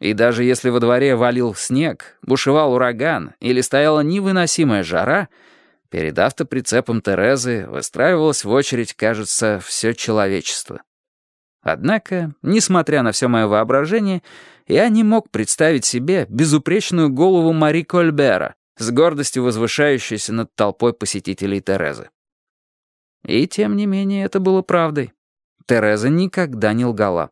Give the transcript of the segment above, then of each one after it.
И даже если во дворе валил снег, бушевал ураган или стояла невыносимая жара, перед автоприцепом Терезы выстраивалось в очередь, кажется, все человечество. Однако, несмотря на все мое воображение, я не мог представить себе безупречную голову Мари Кольбера, с гордостью возвышающуюся над толпой посетителей Терезы. И тем не менее это было правдой. Тереза никогда не лгала.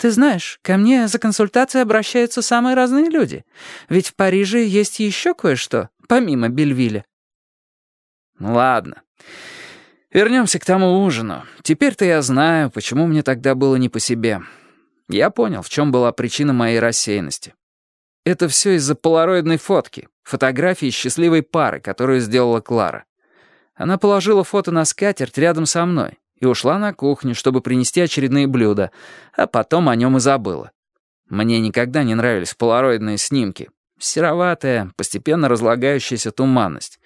«Ты знаешь, ко мне за консультацией обращаются самые разные люди. Ведь в Париже есть еще кое-что, помимо Бельвиля». «Ладно. Вернемся к тому ужину. Теперь-то я знаю, почему мне тогда было не по себе. Я понял, в чем была причина моей рассеянности. Это все из-за полароидной фотки, фотографии счастливой пары, которую сделала Клара. Она положила фото на скатерть рядом со мной и ушла на кухню, чтобы принести очередные блюда, а потом о нем и забыла. Мне никогда не нравились полароидные снимки. Сероватая, постепенно разлагающаяся туманность.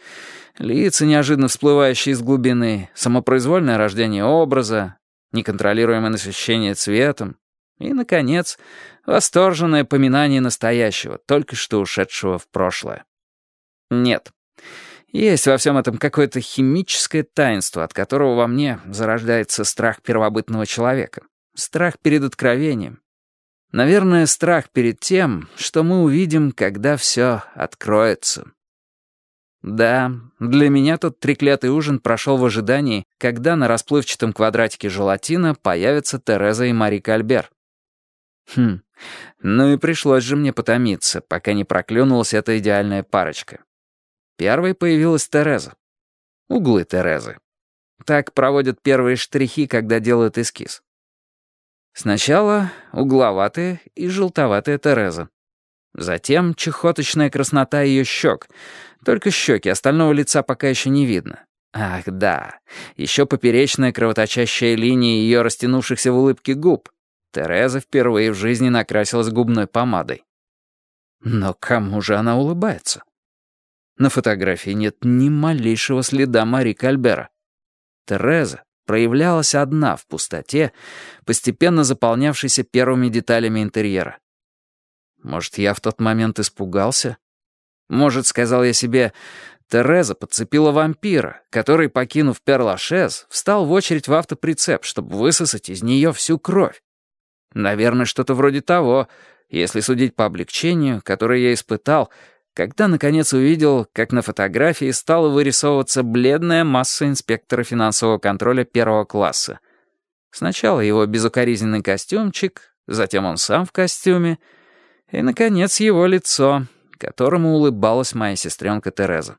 Лица, неожиданно всплывающие из глубины, самопроизвольное рождение образа, неконтролируемое насыщение цветом и, наконец, восторженное поминание настоящего, только что ушедшего в прошлое. Нет, есть во всем этом какое-то химическое таинство, от которого во мне зарождается страх первобытного человека. Страх перед откровением. Наверное, страх перед тем, что мы увидим, когда все откроется. Да, для меня тот треклятый ужин прошел в ожидании, когда на расплывчатом квадратике желатина появятся Тереза и Мари Кальбер. Хм, ну и пришлось же мне потомиться, пока не проклюнулась эта идеальная парочка. Первой появилась Тереза. Углы Терезы. Так проводят первые штрихи, когда делают эскиз. Сначала угловатая и желтоватая Тереза. Затем чехоточная краснота ее щек. Только щеки, остального лица пока еще не видно. Ах, да. Еще поперечная кровоточащая линия ее растянувшихся в улыбке губ. Тереза впервые в жизни накрасилась губной помадой. Но кому же она улыбается? На фотографии нет ни малейшего следа Мари Кальбера. Тереза проявлялась одна в пустоте, постепенно заполнявшейся первыми деталями интерьера. Может, я в тот момент испугался? Может, сказал я себе, Тереза подцепила вампира, который, покинув Перлашез, встал в очередь в автоприцеп, чтобы высосать из нее всю кровь. Наверное, что-то вроде того, если судить по облегчению, которое я испытал, когда, наконец, увидел, как на фотографии стала вырисовываться бледная масса инспектора финансового контроля первого класса. Сначала его безукоризненный костюмчик, затем он сам в костюме, и, наконец, его лицо, которому улыбалась моя сестренка Тереза.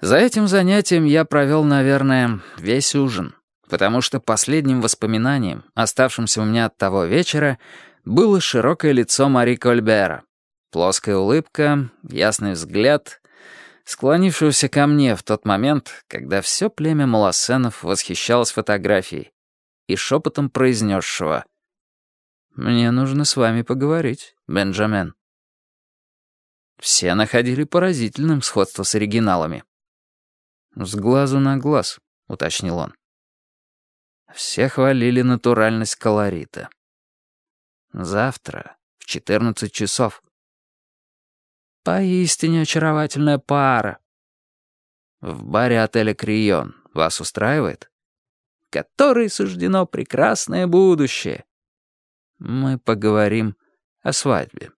За этим занятием я провел, наверное, весь ужин, потому что последним воспоминанием, оставшимся у меня от того вечера, было широкое лицо Мари Кольбера, Плоская улыбка, ясный взгляд, склонившегося ко мне в тот момент, когда все племя Малосенов восхищалось фотографией, и шепотом произнесшего «Мне нужно с вами поговорить, Бенджамен». Все находили поразительным сходство с оригиналами. «С глазу на глаз», — уточнил он. Все хвалили натуральность колорита. «Завтра в четырнадцать часов». Поистине очаровательная пара. В баре отеля «Крион» вас устраивает? Которой суждено прекрасное будущее. Мы поговорим о свадьбе.